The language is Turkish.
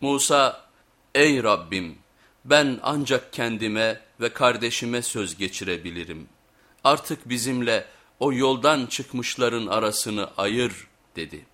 Musa, ey Rabbim ben ancak kendime ve kardeşime söz geçirebilirim. Artık bizimle o yoldan çıkmışların arasını ayır dedi.